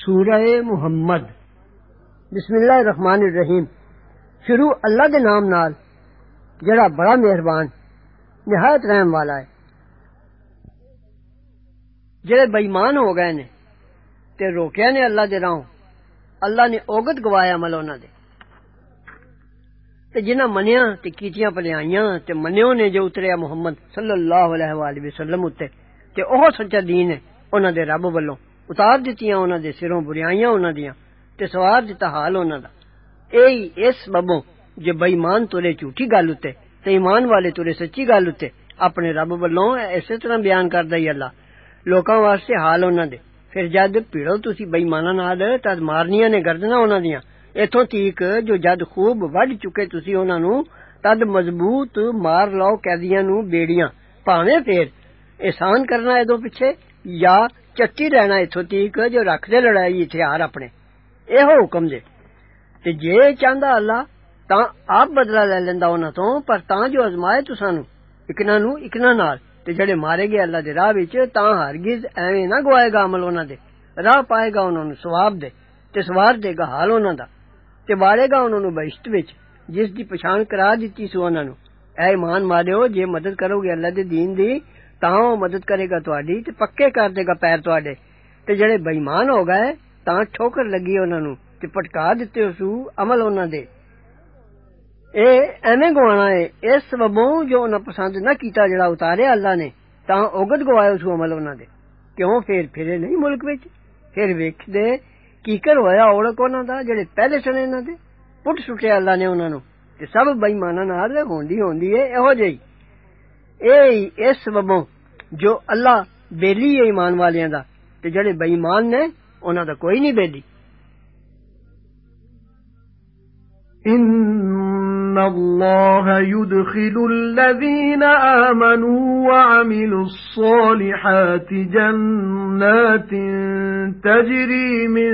سورہ محمد۔ بسم اللہ الرحمن الرحیم۔ شروع اللہ دے نام نال۔ جڑا بڑا مہربان، نہایت رحم والا ہے۔ جڑے بےمان ہو گئے نے تے روکیا نے اللہ دے راہوں، اللہ نے اوگت گوایا عمل انہاں دے۔ تے جنہاں منیا تے کیتیاں پلیائیاں تے منیو نے جو اتریا محمد صلی اللہ علیہ وآلہ وسلم اتے تے اوہ سچا دین ہے انہاں دے رب والوں ਉਤਾਰ ਦਿੱਤੀਆਂ ਉਹਨਾਂ ਦੇ ਸਿਰੋਂ ਬੁਰੀਆਈਆਂ ਉਹਨਾਂ ਦੀਆਂ ਤੇ ਸਵਾਰ ਦਿੱਤਾ ਹਾਲ ਉਹਨਾਂ ਦਾ ਇਹੀ ਇਸ ਬਬੋਂ ਜੇ ਬੇਈਮਾਨ ਤੁਰੇ ਝੂਠੀ ਗੱਲ ਉੱਤੇ ਤੇ ਈਮਾਨ ਵਾਲੇ ਤੁਰੇ ਸੱਚੀ ਗੱਲ ਉੱਤੇ ਆਪਣੇ ਰੱਬ ਵੱਲੋਂ ਇਸੇ ਤਰ੍ਹਾਂ ਬਿਆਨ ਕਰਦਾ ਹੀ ਅੱਲਾ ਲੋਕਾਂ ਵਾਸਤੇ ਹਾਲ ਉਹਨਾਂ ਦੇ ਫਿਰ ਜਦ ਭਿੜੋ ਤੁਸੀਂ ਬੇਈਮਾਨਾਂ ਨਾਲ ਤਦ ਮਾਰਨੀਆਂ ਨੇ ਗਰਦਨਾਂ ਉਹਨਾਂ ਦੀਆਂ ਇਥੋਂ ਤੀਕ ਜੋ ਜਦ ਖੂਬ ਵੱਢ ਚੁੱਕੇ ਤੁਸੀਂ ਉਹਨਾਂ ਨੂੰ ਤਦ ਮਜ਼ਬੂਤ ਮਾਰ ਲਓ ਕੈਦੀਆਂ ਨੂੰ ਬੇੜੀਆਂ ਭਾਵੇਂ ਫੇਰ ਇਹਸਾਨ ਕਰਨਾ ਇਹਦੋਂ ਪਿੱਛੇ ਜਾਂ ਚੱਟੀ ਰਹਿਣਾ ਇਥੋਂ ਤੀਕ ਜੋ ਰੱਖਦੇ ਲੜਾਈ ਹਥਿਆਰ ਆਪਣੇ ਇਹੋ ਹੁਕਮ ਜੇ ਤੇ ਜੇ ਚਾਹੁੰਦਾ ਅੱਲਾ ਤਾਂ ਆਪ ਬਦਲਾ ਲੈ ਲੈਂਦਾ ਉਹਨਾਂ ਤੋਂ ਪਰ ਤਾਂ ਜੋ ਅਜ਼ਮਾਏ ਤੁਸਾਂ ਨੂੰ ਇਕਨਾ ਨੂੰ ਇਕਨਾ ਨਾਲ ਤੇ ਜਿਹੜੇ ਮਾਰੇ ਗਏ ਅੱਲਾ ਦੇ ਰਾਹ ਵਿੱਚ ਤਾਂ ਹਰਗਿਜ਼ ਐਵੇਂ ਨਾ ਗਵਾਏਗਾ ਅਮਲ ਉਹਨਾਂ ਦੇ ਰਾਹ ਪਾਏਗਾ ਉਹਨਾਂ ਨੂੰ ਸਵਾਬ ਦੇ ਤੇ ਸਵਾਰ ਦੇਗਾ ਹਾਲ ਉਹਨਾਂ ਦਾ ਤੇ ਵਾੜੇਗਾ ਉਹਨਾਂ ਨੂੰ ਬਹਿਸ਼ਤ ਵਿੱਚ ਜਿਸ ਦੀ ਪਛਾਣ ਕਰਾ ਦਿੱਤੀ ਸੋ ਉਹਨਾਂ ਨੂੰ ਐ ਇਮਾਨ ਮਾਰਿਓ ਜੇ ਮਦਦ ਕਰੋਗੇ ਅੱਲਾ ਦੇ دین ਦੀ ਤਾਂ ਉਹ ਮਦਦ ਕਰੇਗਾ ਤੁਹਾਡੀ ਤੇ ਪੱਕੇ ਕਰ ਦੇਗਾ ਪੈਰ ਤੁਹਾਡੇ ਤੇ ਜਿਹੜੇ ਬੇਈਮਾਨ ਹੋ ਗਏ ਤਾਂ ਠੋਕਰ ਲੱਗੀ ਉਹਨਾਂ ਨੂੰ ਤੇ ਪਟਕਾ ਦਿੱਤੇ ਉਸੂ ਅਮਲ ਉਹਨਾਂ ਦੇ ਇਹ ਐਵੇਂ ਗਵਾਣਾ ਏ ਇਸ ਸਬਬੋਂ ਜੋ ਉਹਨਾਂ ਪਸੰਦ ਨਾ ਕੀਤਾ ਜਿਹੜਾ ਉਤਾਰਿਆ ਅੱਲਾ ਨੇ ਤਾਂ ਉਗਦ ਗਵਾਇਆ ਉਸ ਅਮਲ ਉਹਨਾਂ ਦੇ ਕਿਉਂ ਫੇਰ ਫਿਰੇ ਨਹੀਂ ਮੁਲਕ ਵਿੱਚ ਫਿਰ ਵੇਖਦੇ ਕੀ ਕਰ ਹੋਇਆ ਔੜਕ ਉਹਨਾਂ ਦਾ ਜਿਹੜੇ ਪਹਿਲੇ ਸਨੇ ਇਹਨਾਂ ਦੇ ਪੁੱਟ ਸੁੱਟਿਆ ਅੱਲਾ ਨੇ ਉਹਨਾਂ ਨੂੰ ਤੇ ਸਭ ਬੇਈਮਾਨਾਂ ਨਾਲ ਹੁੰਦੀ ਹੁੰਦੀ ਏ ਇਹੋ ਜਿਹੀ ਇਹ ਇਸ ਸਬਬੋਂ ਜੋ ਅੱਲਾ ਬੇਲੀ ਹੈ ਈਮਾਨ ਵਾਲਿਆਂ ਦਾ ਤੇ ਜਿਹੜੇ ਬੇਈਮਾਨ ਨੇ ਉਹਨਾਂ ਦਾ ਕੋਈ ਨਹੀਂ ਬੇਲੀ إِنَّ اللَّهَ يُدْخِلُ الَّذِينَ آمَنُوا وَعَمِلُوا الصَّالِحَاتِ جَنَّاتٍ تَجْرِي مِن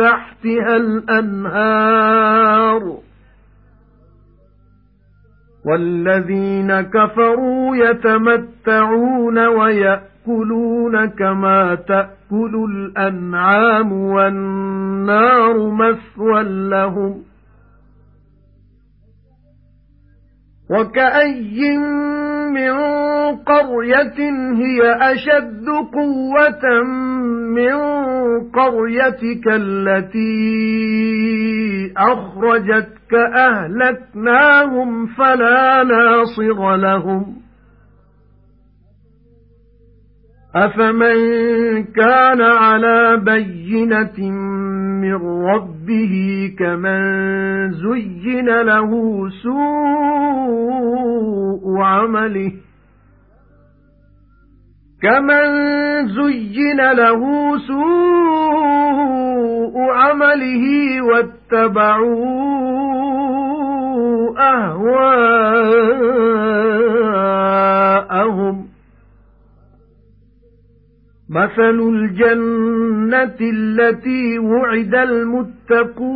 تَحْتِهَا الْأَنْهَارُ وَالَّذِينَ كَفَرُوا يَتَمَتَّعُونَ وَيَأْكُلُونَ كَمَا تَأْكُلُ الْأَنْعَامُ وَالنَّارُ مَثْوًى لَّهُمْ وَكَأَيٍّن مِّن قَرْيَةٍ هِيَ أَشَدُّ قُوَّةً مِّن قَرْيَتِكَ الَّتِي أَخْرَجَتْكَ أَهْلَكْنَاهُمْ فَلَا نَاصِرَ لَهُمْ. أَفَمَن كَانَ عَلَى بَيِّنَةٍ مِّن رَّبِّهِ كَمَن زُيِّنَ لَهُ سُوءُ عَمَلِهِ. كَمَن زُيِّنَ لَهُ سُوءُ عَمَلِهِ وَاتَّبَعُوا أَهْوَاءَهُمْ. مَثَلُ الْجَنَّةِ الَّتِي وُعِدَ الْمُتَّقُونَ.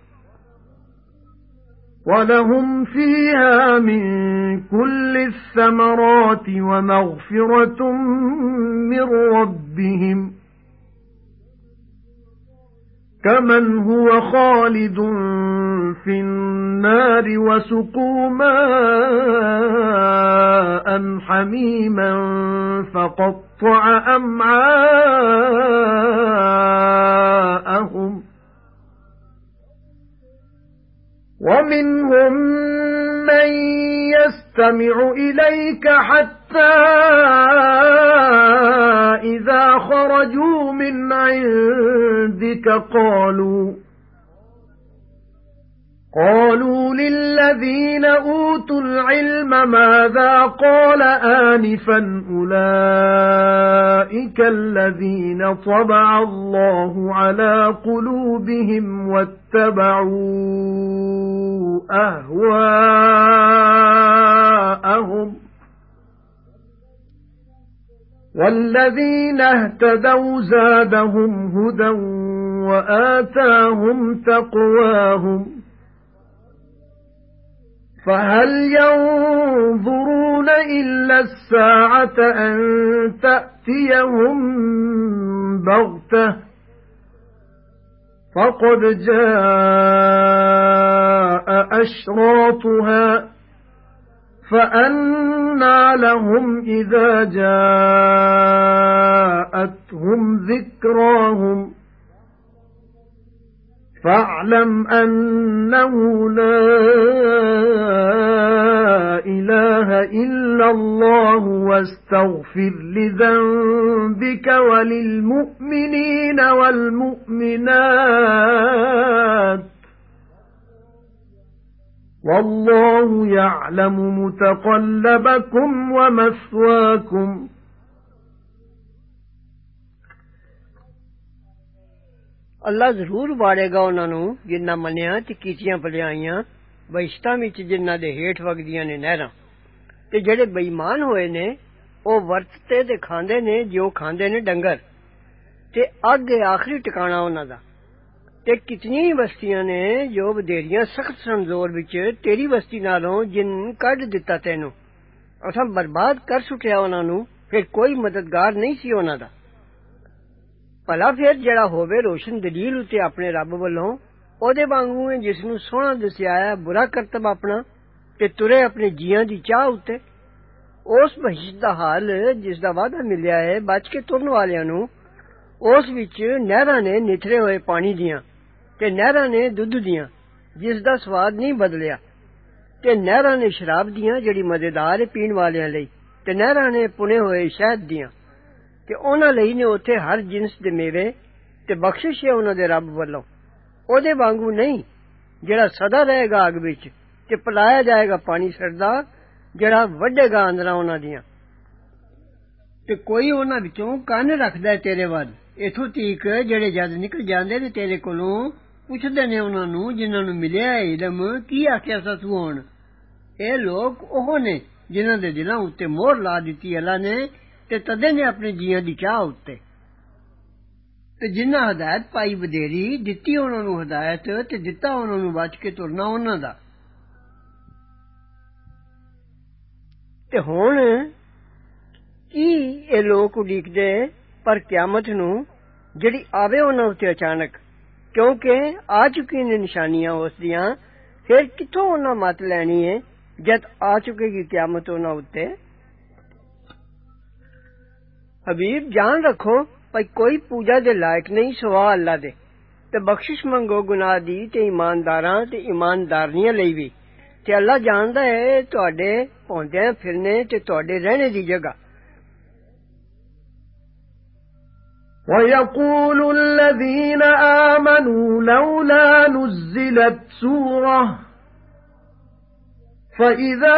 وَلَهُمْ فِيهَا مِن كُلِّ الثَّمَرَاتِ وَمَغْفِرَةٌ مِّن رَّبِّهِمْ كَمَنْ هُوَ خَالِدٌ فِي النَّارِ وَسُقُوا مَاءً حَمِيمًا فَقَطَّعَ أَمْعَاءَهُمْ وَمِنْهُمْ مَن يَسْتَمِعُ إِلَيْكَ حَتَّى إِذَا خَرَجُوا مِنْ عِندِكَ قَالُوا قَالُوا لِلَّذِينَ أُوتُوا الْعِلْمَ مَاذَا قَالَ آنِفًا أُولَئِكَ الَّذِينَ طَبَعَ اللَّهُ عَلَى قُلُوبِهِمْ وَاتَّبَعُوا أَهْوَاءَهُمْ وَالَّذِينَ اهْتَدَوْا زَادَهُمْ هُدًى وَآتَاهُمْ تَقْوَاهُمْ فَهَلْ يَنظُرُونَ إِلَّا السَّاعَةَ أَن تَأْتِيَهُم بَغْتَةً؟ فَقَدْ جَاءَ أَشْرَاطُهَا فَأَنَّى لَهُمْ إِذَا جَاءَتْهُمْ ذِكْرَاهُمْ. فَاعْلَمْ أَنَّهُ لَا إِلَٰهَ إِلَّا اللَّهُ وَاسْتَغْفِرْ لِذَنبِكَ وَلِلْمُؤْمِنِينَ وَالْمُؤْمِنَاتِ. وَاللَّهُ يَعْلَمُ مُتَقَلَّبَكُمْ وَمَثْوَاكُمْ. ਅੱਲਾ ਜ਼ਰੂਰ ਵਾੜੇਗਾ ਉਹਨਾਂ ਨੂੰ ਜਿਨ੍ਹਾਂ ਮੰਨਿਆ ਤੇ ਕੀਤੀਆਂ ਭਲਾਈਆਂ ਬਹਿਸ਼ਤਾਂ ਵਿੱਚ ਜਿਨ੍ਹਾਂ ਦੇ ਹੇਠ ਵਗਦੀਆਂ ਨੇ ਨਹਿਰਾਂ ਤੇ ਜਿਹੜੇ ਬੇਈਮਾਨ ਹੋਏ ਨੇ ਉਹ ਵਰਤਦੇ ਤੇ ਖਾਂਦੇ ਨੇ ਜੋ ਖਾਂਦੇ ਨੇ ਡੰਗਰ ਤੇ ਅੱਗ ਹੈ ਆਖਰੀ ਟਿਕਾਣਾ ਉਹਨਾਂ ਦਾ ਤੇ ਕਿਤਨੀ ਬਸਤੀਆਂ ਨੇ ਜੋ ਬਧੇਰੀਆਂ ਸਖਤ ਸੰਜ਼ੋਰ ਵਿੱਚ ਤੇਰੀ ਬਸਤੀ ਨਾਲੋਂ ਜਿਨ ਕੱਢ ਦਿੱਤਾ ਤੈਨੂੰ ਅਸਾਂ ਬਰਬਾਦ ਕਰ ਸੁਟਿਆ ਉਹਨਾਂ ਨੂੰ ਫਿਰ ਕੋਈ ਮਦਦਗਾਰ ਨਹੀਂ ਸੀ ਉਹਨਾਂ ਦਾ ਭਲਾ ਫਿਰ ਜਿਹੜਾ ਹੋਵੇ ਰੋਸ਼ਨ ਦਲੀਲ ਉਤੇ ਆਪਣੇ ਰੱਬ ਵੱਲੋਂ ਉਹਦੇ ਵਾਂਗੂ ਹੈ ਜਿਸ ਨੂੰ ਸੋਹਣਾ ਦੱਸਿਆ ਹੈ ਬੁਰਾ ਕਰਤਬ ਆਪਣਾ ਤੇ ਤੁਰੇ ਆਪਣੇ ਜੀਆਂ ਦੀ ਚਾਹ ਉਤੇ ਉਸ ਬਹਿਸ਼ ਦਾ ਹਾਲ ਜਿਸ ਦਾ ਵਾਅਦਾ ਮਿਲਿਆ ਹੈ ਬਚ ਕੇ ਤੁਰਨ ਵਾਲਿਆਂ ਨੂੰ ਉਸ ਵਿੱਚ ਨਹਿਰਾਂ ਨੇ ਨਿਥਰੇ ਹੋਏ ਪਾਣੀ ਦੀਆਂ ਤੇ ਨਹਿਰਾਂ ਨੇ ਦੁੱਧ ਦੀਆਂ ਜਿਸ ਦਾ ਸਵਾਦ ਨਹੀਂ ਬਦਲਿਆ ਤੇ ਨਹਿਰਾਂ ਨੇ ਸ਼ਰਾਬ ਦੀਆਂ ਜਿਹੜੀ ਮਜ਼ੇਦਾਰ ਹੈ ਪੀਣ ਵਾਲਿਆਂ ਲਈ ਤੇ ਨਹਿਰਾਂ ਨੇ ਪੁਣੇ ਹੋਏ ਸ਼ਹਿਦ ਦੀਆਂ ਕਿ ਉਹਨਾਂ ਲਈ ਨੇ ਉੱਥੇ ਹਰ ਜਿਨਸ ਦੇ ਮੇਵੇ ਤੇ ਬਖਸ਼ਿਸ਼ ਹੈ ਉਹਨਾਂ ਦੇ ਰੱਬ ਵੱਲੋਂ ਉਹਦੇ ਵਾਂਗੂ ਨਹੀਂ ਜਿਹੜਾ ਸਦਾ ਰਹੇਗਾ ਅਗ ਵਿੱਚ ਤੇ ਪਲਾਇਆ ਜਾਏਗਾ ਪਾਣੀ ਸਰਦਾ ਜਿਹੜਾ ਵੱਡੇਗਾ ਅੰਦਰਾਂ ਉਹਨਾਂ ਦੀਆਂ ਤੇ ਕੋਈ ਉਹਨਾਂ ਵਿੱਚੋਂ ਕੰਨ ਰੱਖਦਾ ਤੇਰੇ ਵੱਲ ਇਥੋਂ ਤੀਕ ਜਿਹੜੇ ਜਦ ਨਿਕਲ ਜਾਂਦੇ ਨੇ ਤੇਰੇ ਕੋਲੋਂ ਪੁੱਛਦੇ ਨੇ ਉਹਨਾਂ ਨੂੰ ਜਿਨ੍ਹਾਂ ਨੂੰ ਮਿਲਿਆ ਇਲਮ ਕੀ ਆਖਿਆ ਸਾ ਤੂੰ ਹੁਣ ਇਹ ਲੋਕ ਉਹ ਨੇ ਜਿਨ੍ਹਾਂ ਦੇ ਦਿਲਾਂ ਉੱਤੇ ਮੋਹਰ ਲਾ ਦਿੱਤੀ ਅੱਲਾ ਨੇ تے تدے نے اپنے جیاں دی چاہ اُتے تے جنہ ہدایت پائی بدیری دتی انہاں نو ہدایت تے دتا انہاں نو بچ کے ترنا انہاں دا تے ہن کی اے لوگ اڈیک دے پر قیامت نو جڑی آوے انہاں اُتے اچانک کیونکہ آ چکی نے نشانیاں اس دیاں پھر کتھوں انہاں مت لینی ہے جد آ چکے گی قیامت حبیب، جان رکھو پر کوئی پوجا دے لائق نہیں سوا اللہ دے۔ تے بخشش منگو گناہ دی، تے ایمانداراں، تے ایماندارنیاں لئی وی۔ تے اللہ جاندا ہے تواڈے پوندے پھرنے، تے تواڈے رہنے دی جگہ۔ وَيَقُولُ الَّذِينَ آمَنُوا لَوْلَا نُزِّلَتْ سُورَةٌ فَإِذَا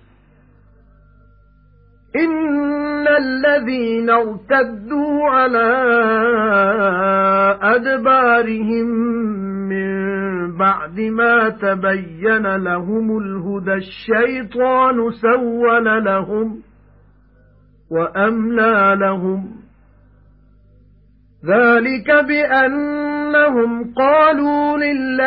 إِنَّ الَّذِينَ ارْتَدُّوا عَلَى أَدْبَارِهِمْ مِنْ بَعْدِ مَا تَبَيَّنَ لَهُمُ الْهُدَى الشَّيْطَانُ سَوَّلَ لَهُمْ وَأَمْلَى لَهُمْ ذَلِكَ بِأَنَّهُمْ قَالُوا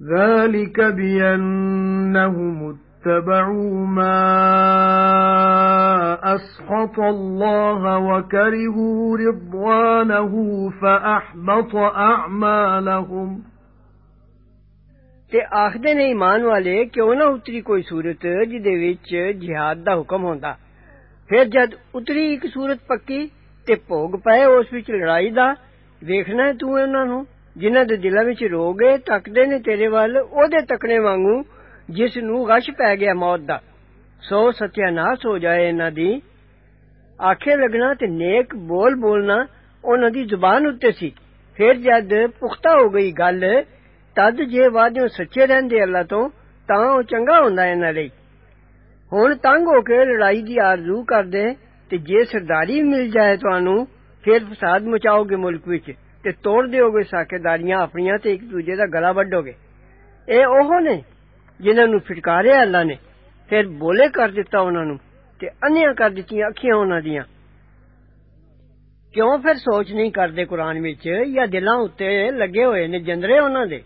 ذَلِكَ بِأَنَّهُمْ اتَّبَعُوا مَا أَسْخَطَ اللَّهَ وَكَرِهُوا رِضْوَانَهُ فَأَحْبَطَ أَعْمَالَهُمْ تے آخدے نے ایمان والے کیوں نہ اتری کوئی صورت جدے وچ جہاد دا حکم ہوندا پھر جد اتری ایک صورت پکی تے بھوگ پئے اس وچ لڑائی دا ویکھنا ہے تو انہاں ਜਿਨ੍ਹਾਂ ਦੇ ਦਿਲਾਂ ਵਿੱਚ ਰੋਗ ਏ ਤੱਕਦੇ ਨੇ ਤੇਰੇ ਵੱਲ ਉਹਦੇ ਤੱਕਣੇ ਵਾਂਗੂ ਜਿਸ ਨੂੰ ਗਸ਼ ਪੈ ਗਿਆ ਮੌਤ ਦਾ ਸੋ ਸਤਿਆਨਾਸ਼ ਹੋ ਜਾਏ ਇਹਨਾਂ ਦੀ ਆਖੇ ਲੱਗਣਾ ਤੇ ਨੇਕ ਬੋਲ ਬੋਲਣਾ ਉਹਨਾਂ ਦੀ ਜ਼ੁਬਾਨ ਉੱਤੇ ਸੀ ਫਿਰ ਜਦ ਪੁਖਤਾ ਹੋ ਗਈ ਗੱਲ ਤਦ ਜੇ ਵਾਅਦੇ ਸੱਚੇ ਰਹਿੰਦੇ ਅੱਲਾ ਤੋਂ ਤਾਂ ਉਹ ਚੰਗਾ ਹੁੰਦਾ ਇਹਨਾਂ ਲਈ ਹੁਣ ਤੰਗ ਹੋ ਕੇ ਲੜਾਈ ਦੀ ਆਰਜ਼ੂ ਕਰਦੇ ਤੇ ਜੇ ਸਰਦਾਰੀ ਮਿਲ ਜਾਏ ਤੁਹਾਨੂੰ ਫਿਰ ਫਸਾਦ ਮਚਾਓਗੇ ਮੁਲਕ ਵਿੱਚ ਤੇ ਤੋੜ ਦਿਓਗੇ ਸਾਕੇਦਾਰੀਆਂ ਆਪਣੀਆਂ ਤੇ ਇੱਕ ਦੂਜੇ ਦਾ ਗਲਾ ਵੱਢੋਗੇ ਇਹ ਉਹ ਨੇ ਜਿਨ੍ਹਾਂ ਨੂੰ ਫਟਕਾਰਿਆ ਅੱਲਾ ਨੇ ਫਿਰ ਬੋਲੇ ਕਰ ਦਿੱਤਾ ਉਹਨਾਂ ਨੂੰ ਤੇ ਅੰਨ੍ਹੀਆਂ ਕਰ ਦਿੱਤੀਆਂ ਅੱਖੀਆਂ ਉਹਨਾਂ ਦੀਆਂ ਕਿਉਂ ਫਿਰ ਸੋਚ ਨਹੀਂ ਕਰਦੇ ਕੁਰਾਨ ਵਿੱਚ ਜਾਂ ਦਿਲਾਂ ਉੱਤੇ ਲੱਗੇ ਹੋਏ ਨੇ ਜੰਦਰੇ ਉਹਨਾਂ ਦੇ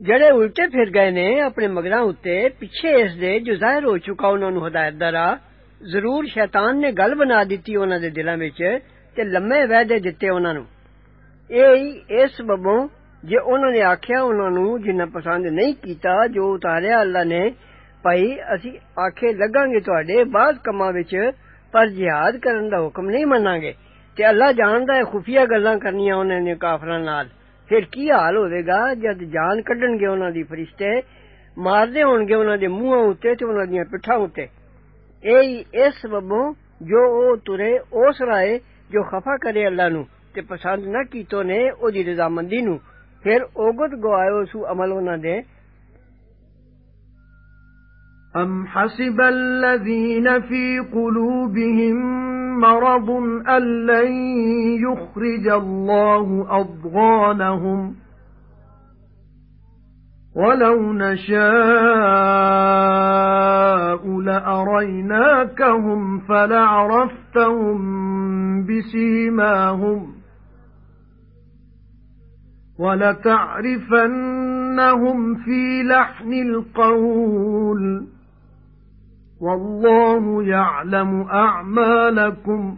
ਜਿਹੜੇ ਉਲਟੇ ਫਿਰ ਗਏ ਨੇ ਆਪਣੇ ਮਗਰਾਂ ਉੱਤੇ ਪਿੱਛੇ ਇਸ ਦੇ ਜੋ ਜ਼ਾਹਿਰ ਹੋ ਚੁੱਕਾ ਉਹਨਾਂ ਨੂੰ ਹਦਾਇਤ ਦਾ ਰਾਹ ਜ਼ਰੂਰ ਸ਼ੈਤਾਨ ਨੇ ਗੱਲ ਬਣਾ ਦਿੱਤੀ ਉਹਨਾਂ ਦੇ ਦਿਲਾਂ ਵਿੱਚ ਤੇ ਲੰਮੇ ਵਾਅਦੇ ਦਿੱਤੇ ਉਹਨਾਂ ਨੂੰ ਇਹ ਹੀ ਇਸ ਸਬਬੋਂ ਜੇ ਉਹਨਾਂ ਨੇ ਆਖਿਆ ਉਹਨਾਂ ਨੂੰ ਜਿੰਨਾ ਪਸੰਦ ਨਹੀਂ ਕੀਤਾ ਜੋ ਉਤਾਰਿਆ ਅੱਲਾ ਨੇ ਭਾਈ ਅਸੀਂ ਆਖੇ ਲੱਗਾਂਗੇ ਤੁਹਾਡੇ ਬਾਅਦ ਕੰਮਾਂ ਵਿੱਚ ਪਰ ਜਿਹਾਦ ਕਰਨ ਦਾ ਹੁਕਮ ਨਹੀਂ ਮੰਨਾਂਗੇ ਤੇ ਅੱਲਾ ਜਾਣਦਾ ਹੈ ਖੁਫੀਆ ਗੱਲਾਂ ਕਰਨੀਆਂ ਉਹਨਾਂ ਨੇ ਕਾਫਰਾਂ ਨਾਲ ਫਿਰ ਕੀ ਹਾਲ ਹੋਵੇਗਾ ਜਦ ਜਾਨ ਕੱਢਣਗੇ ਉਹਨਾਂ ਦੀ ਫਰਿਸ਼ਤੇ ਮਾਰਦੇ ਹੋਣਗੇ ਉਹਨਾਂ ਦੇ ਮੂੰਹਾਂ ਉੱਤੇ ਤੇ ਉਹਨਾਂ ਦੀਆਂ ਪਿੱਠਾਂ ਉੱਤੇ ਇਹ ਇਸ ਸਬਬੋਂ ਜੋ ਉਹ ਤੁਰੇ ਉਸ ਰਾਏ ਜੋ ਖਫਾ ਕਰੇ ਅੱਲਾ ਨੂੰ ਤੇ ਪਸੰਦ ਨਾ ਕੀਤੋ ਨੇ ਉਹਦੀ ਰਜ਼ਾਮੰਦੀ ਨੂੰ ਫਿਰ ਔਗਤ ਗਵਾਇਓ ਸੂ ਅਮਲ ਉਹਨਾਂ ਦੇ أَمْ حَسِبَ الَّذِينَ فِي قُلُوبِهِم مَّرَضٌ أَن لَّن يُخْرِجَ اللَّهُ أَضْغَانَهُمْ وَلَوْ نَشَاءُ لَأَرَيْنَاكَهُمْ فَلَعَرَفْتَهُم بِسِيمَاهُمْ وَلَتَعْرِفَنَّهُمْ فِي لَحْنِ الْقَوْلِ وَاللَّهُ يَعْلَمُ أَعْمَالَكُمْ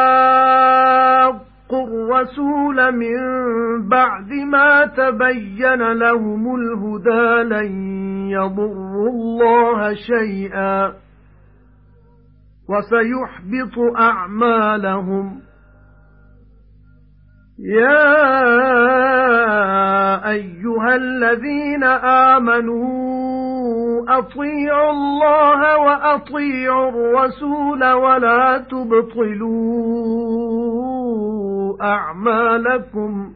الرَّسُولَ مِن بَعْدِ مَا تَبَيَّنَ لَهُمُ الْهُدَى لَن يَضُرُّوا اللَّهَ شَيْئًا وَسَيُحْبِطُ أَعْمَالَهُمْ يَا أَيُّهَا الَّذِينَ آمَنُوا أَطِيعُوا اللَّهَ وَأَطِيعُوا الرَّسُولَ وَلَا تُبْطِلُوا أعمالكم.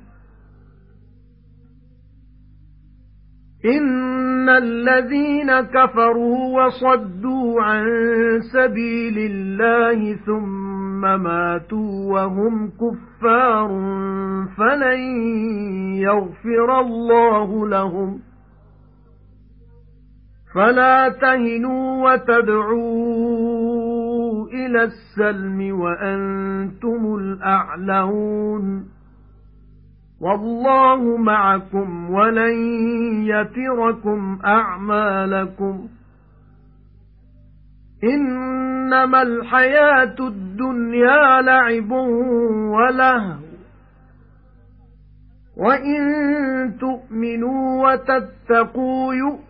إِنَّ الَّذِينَ كَفَرُوا وَصَدُّوا عَن سَبِيلِ اللَّهِ ثُمَّ مَاتُوا وَهُمْ كُفَّارٌ فَلَن يَغْفِرَ اللَّهُ لَهُمْ. فَلَا تَهِنُوا وَتَدْعُوا إِلَى السَّلْمِ وَأَنتُمُ الْأَعْلَوْنَ. وَاللَّهُ مَعَكُمْ وَلَن يَتِرَكُمْ أَعْمَالَكُمْ. إِنَّمَا الْحَيَاةُ الدُّنْيَا لَعِبٌ وَلَهْوٌ وَإِن تُؤْمِنُوا وَتَتَّقُوا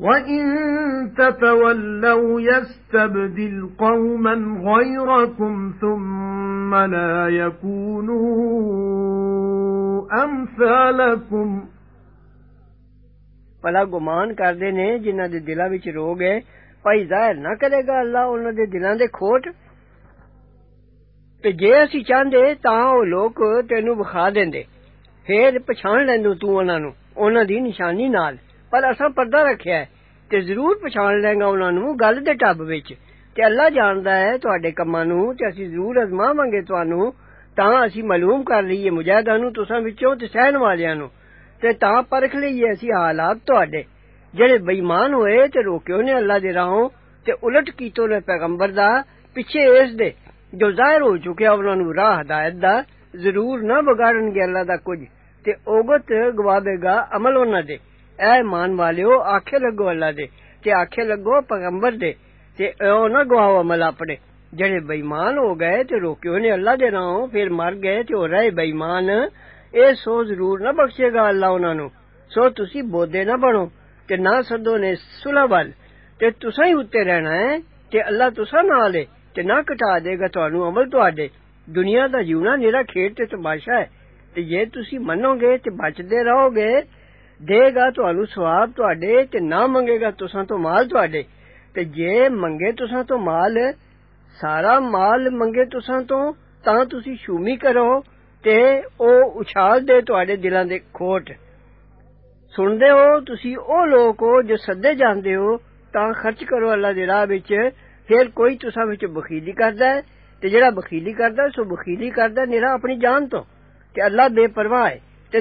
وَإِن تَتَوَلَّوْا يَسْتَبْدِلْ قَوْمًا غَيْرَكُمْ ثُمَّ لَا يَكُونُوا أَمْثَالَكُمْ ਭਲਾ ਗੁਮਾਨ ਕਰਦੇ ਨੇ ਜਿਨ੍ਹਾਂ ਦੇ ਦਿਲਾਂ ਵਿੱਚ ਰੋਗ ਹੈ ਭਾਈ ਜ਼ਾਹਿਰ ਨਾ ਕਰੇਗਾ ਅੱਲਾ ਉਹਨਾਂ ਦੇ ਦਿਲਾਂ ਦੇ ਖੋਟ ਤੇ ਜੇ ਅਸੀਂ ਚਾਹੁੰਦੇ ਤਾਂ ਉਹ ਲੋਕ ਤੈਨੂੰ ਵਿਖਾ ਦਿੰਦੇ ਫੇਰ ਪਛਾਣ ਲੈਂਦੋ ਤੂੰ ਉਹਨਾਂ ਨੂੰ ਉਹਨਾਂ ਦੀ ਨਿਸ਼ਾਨੀ ਨਾਲ پر اساں پردہ رکھیا ہے تے ضرور پہچان لیں گا انہاں نوں گل دے ٹب وچ تے اللہ جاندا ہے تواڈے کماں نوں تے اسی ضرور آزماواں گے تانوں تاں اسی معلوم کر لئیے مجاہداں نوں تساں وچوں تے سہن والیاں نوں تے تاں پرکھ لئیے اسی حالات تواڈے جڑے بے ایمان ہوئے تے روکیو نے اللہ دے راہوں تے الٹ کیتو نے پیغمبر دا پیچھے اس دے جو ظاہر ہو چکیا انہاں نوں راہ ہدایت دا ضرور نہ بگاڑن گے اللہ دا کچھ تے دے اے ایمان والو آکھے لگو اللہ دے، تے آکھے لگو پیغمبر دے، تے او نہ گواؤ عمل اپنے جڑے بے ایمان ہو گئے تے روکیو نے اللہ دے ناں پھر مر گئے تے رہے بے ایمان اے سو ضرور نہ بخشے گا اللہ انہاں نو سو تسی بودے نہ بنو، تے نہ سدو نے صلہ وال تے تساں ہی اوتے رہنا ہے، تے اللہ تساں نال اے تے نہ کٹا دے گا تانوں عمل تواڈے دنیا دا جیونا نیرا کھیل تے تماشا ہے، تے جے تسی منو گے تے بچدے رہو گے دے گا تہانوں ثواب تواڈے تے نہ منگے گا تساں تو مال تواڈے تے جے منگے تساں تو مال سارا مال منگے تساں تو تاں تسی شومی کرو تے او اچھال دے تواڈے دلاں دے کھوٹ سندے ہو تسی او لوگ ہو جو سدے جاندے ہو تاں خرچ کرو اللہ دی راہ وچ پھر کوئی تساں وچ بخیلی کردا ہے تے جڑا بخیلی کردا ہے سو بخیلی کردا ہے نیرا اپنی جان تو تے اللہ بے پرواہ ہے تے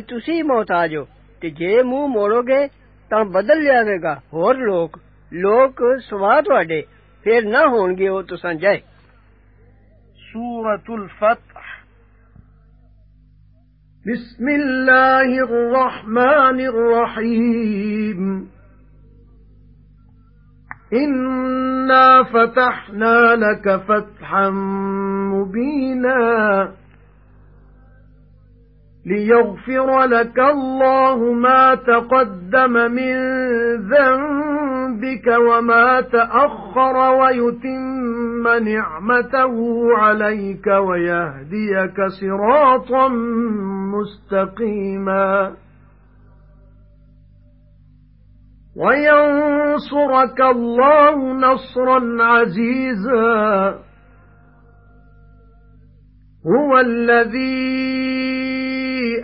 ਹੋ ਤੇ ਜੇ ਮੂੰਹ ਮੋੜੋਗੇ ਤਾਂ ਬਦਲ ਜਾਵੇਗਾ ਹੋਰ ਲੋਕ ਲੋਕ ਸਵਾ ਤੁਹਾਡੇ ਫਿਰ ਨਾ ਹੋਣਗੇ ਉਹ ਤੁਸਾਂ ਜਾਏ سورة الفتح بسم الله الرحمن الرحيم إنا فتحنا لك فتحا مبينا لِيَغْفِرَ لَكَ اللَّهُ مَا تَقَدَّمَ مِنْ ذَنبِكَ وَمَا تَأَخَّرَ وَيُتِمَّ نِعْمَتَهُ عَلَيْكَ وَيَهْدِيَكَ صِرَاطًا مُسْتَقِيمًا. وَيَنصُرَكَ اللَّهُ نَصْرًا عَزِيزًا. هُوَ الَّذِي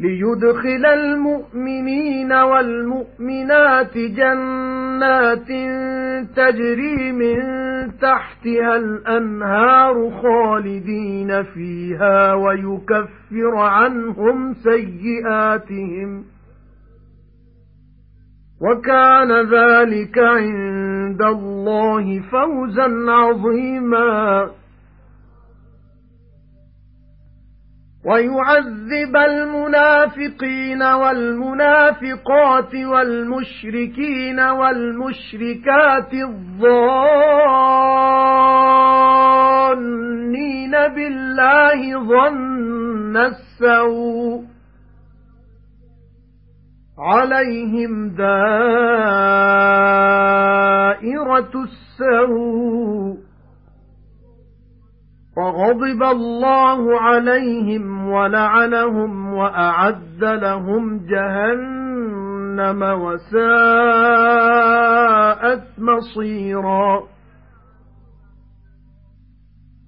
لِيُدْخِلَ الْمُؤْمِنِينَ وَالْمُؤْمِنَاتِ جَنَّاتٍ تَجْرِي مِن تَحْتِهَا الْأَنْهَارُ خَالِدِينَ فِيهَا وَيُكَفِّرَ عَنْهُمْ سَيِّئَاتِهِمْ وَكَانَ ذَلِكَ عِندَ اللَّهِ فَوْزًا عَظِيمًا وَيُعَذِّبَ الْمُنَافِقِينَ وَالْمُنَافِقَاتِ وَالْمُشْرِكِينَ وَالْمُشْرِكَاتِ الظَّانِّينَ بِاللَّهِ ظَنَّ السَّوْءِ عَلَيْهِمْ دَائِرَةُ السَّوْءِ وَغَضِبَ اللَّهُ عَلَيْهِمْ وَلَعَنَهُمْ وَأَعَدَّ لَهُمْ جَهَنَّمَ وَسَاءَتْ مَصِيرًا.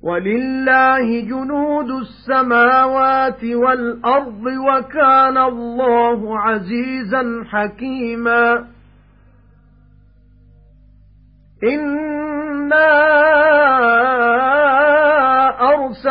وَلِلَّهِ جُنُودُ السَّمَاوَاتِ وَالْأَرْضِ وَكَانَ اللَّهُ عَزِيزًا حَكِيمًا. إِنَّا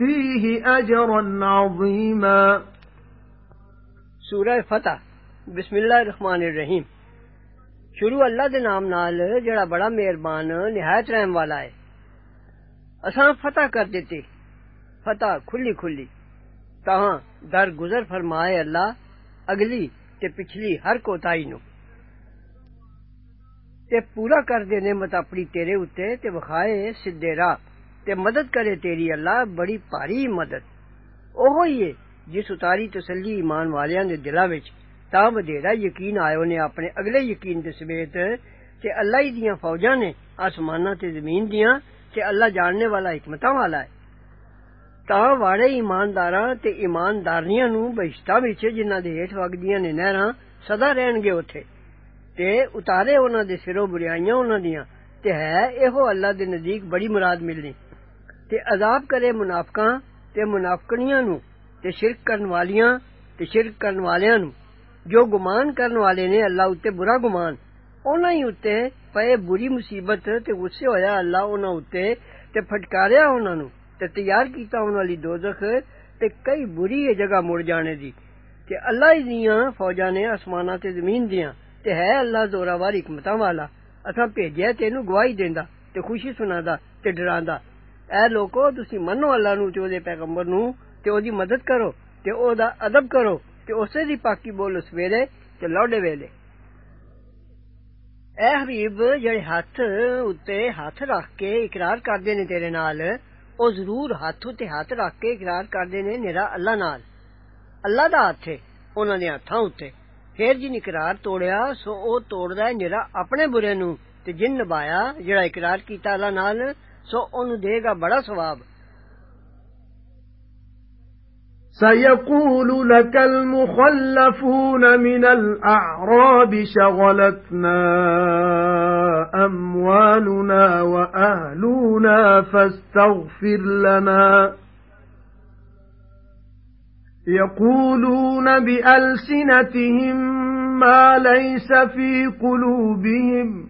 أَجْرًا عَظِيمًا. سورہ فتح بسم اللہ الرحمن الرحیم. شروع اللہ دے نام نال جڑا بڑا مہربان نہایت رحم والا ہے. اساں فتح کر دیتے فتح کھلی کھلی. تاں در گزر فرمائے اللہ اگلی تے پچھلی ہر کوتاہی نو. تے پورا کر دے نعمت اپنی تیرے اُتے تے وکھائے سیدھے راہ. تے مدد کرے تیری اللہ، بڑی پاری مدد۔ اوہ ہی جس اتاری تسلی ایمان والیاں دے دلاں وچ۔ تا بدیرا یقین آئے نے اپنے اگلے یقین دے سمیت کہ اللہ ہی دیاں فوجاں نے آسماناں تے زمین دیاں کہ اللہ جاننے والا حکمتاں والا ہے۔ تا واڑے ایمانداراں تے ایمانداریاں نو بہشتاں وچ جنہاں دے ہیٹھ وگدیاں نے نہراں سدا رہن گے اوتھے۔ تے اتارے انہاں دے سروں بریائیاں انہاں دیاں۔ تے ہے ایہو اللہ دے نزدیک بڑی مراد ملنی۔ ਤੇ ਅਜ਼ਾਬ ਕਰੇ ਮੁਨਾਫਕਾਂ ਤੇ ਮੁਨਾਫਕਣੀਆਂ ਨੂੰ ਤੇ ਸ਼ਿਰਕ ਕਰਨ ਵਾਲੀਆਂ ਤੇ ਸ਼ਿਰਕ ਕਰਨ ਵਾਲਿਆਂ ਨੂੰ ਜੋ ਗੁਮਾਨ ਕਰਨ ਵਾਲੇ ਨੇ ਅੱਲਾ ਉੱਤੇ ਬੁਰਾ ਗੁਮਾਨ ਉਹਨਾਂ ਹੀ ਉੱਤੇ ਪਏ ਬੁਰੀ ਮੁਸੀਬਤ ਤੇ ਗੁੱਸੇ ਹੋਇਆ ਅੱਲਾ ਉਹਨਾਂ ਉੱਤੇ ਤੇ ਫਟਕਾਰਿਆ ਉਹਨਾਂ ਨੂੰ ਤੇ ਤਿਆਰ ਕੀਤਾ ਉਹਨਾਂ ਲਈ ਦੋਜ਼ਖ ਤੇ ਕਈ ਬੁਰੀ ਜਗ੍ਹਾ ਮੁੜ ਜਾਣੇ ਦੀ ਤੇ ਅੱਲਾ ਹੀ ਦੀਆਂ ਫੌਜਾਂ ਨੇ ਅਸਮਾਨਾਂ ਤੇ ਜ਼ਮੀਨ ਦੀਆਂ ਤੇ ਹੈ ਅੱਲਾ ਜ਼ੋਰਾਵਰ ਹਕਮਤਾਂ ਵਾਲਾ ਅਸਾਂ ਭੇਜਿਆ ਤੈਨੂੰ ਗਵਾਹੀ ਦਿੰਦਾ ਤੇ ਖੁਸ਼ੀ ਸੁਣਾਦਾ ਤੇ ਡਰਾਉਂਦਾ اے لوکو تسی منو اللہ نو تے اودے پیغمبر نو تے اودی مدد کرو تے اودا ادب کرو تے اسے دی پاکی بولو سویلے تے لوڑے ویلے اے حبیب جڑے ہاتھ اُتے ہاتھ رکھ کے اقرار کردے نے تیرے نال أو ضرور ہاتھ اُتے ہاتھ رکھ کے اقرار کردے نے میرا اللہ نال اللہ دا ہاتھ ہے انہاں دے ہتھاں اُتے پھر جن اقرار توڑیا سو أو توڑدا ہے میرا اپنے برے نو تے جن نبایا جڑا اقرار کیتا اللہ نال ਸੋ ਉਹਨੂੰ ਦੇਗਾ ਬੜਾ ਸਵਾਬ سَيَقُولُ لَكَ الْمُخَلَّفُونَ مِنَ الْأَعْرَابِ شَغَلَتْنَا أَمْوَالُنَا وَأَهْلُونَا فَاسْتَغْفِرْ لَنَا يَقُولُونَ بِأَلْسِنَتِهِم مَّا لَيْسَ فِي قُلُوبِهِمْ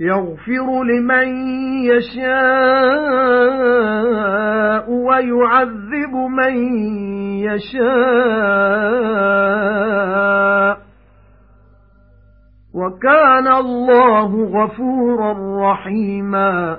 يَغْفِرُ لِمَن يَشَاءُ وَيُعَذِّبُ مَن يَشَاءُ. وَكَانَ اللَّهُ غَفُورًا رَّحِيمًا.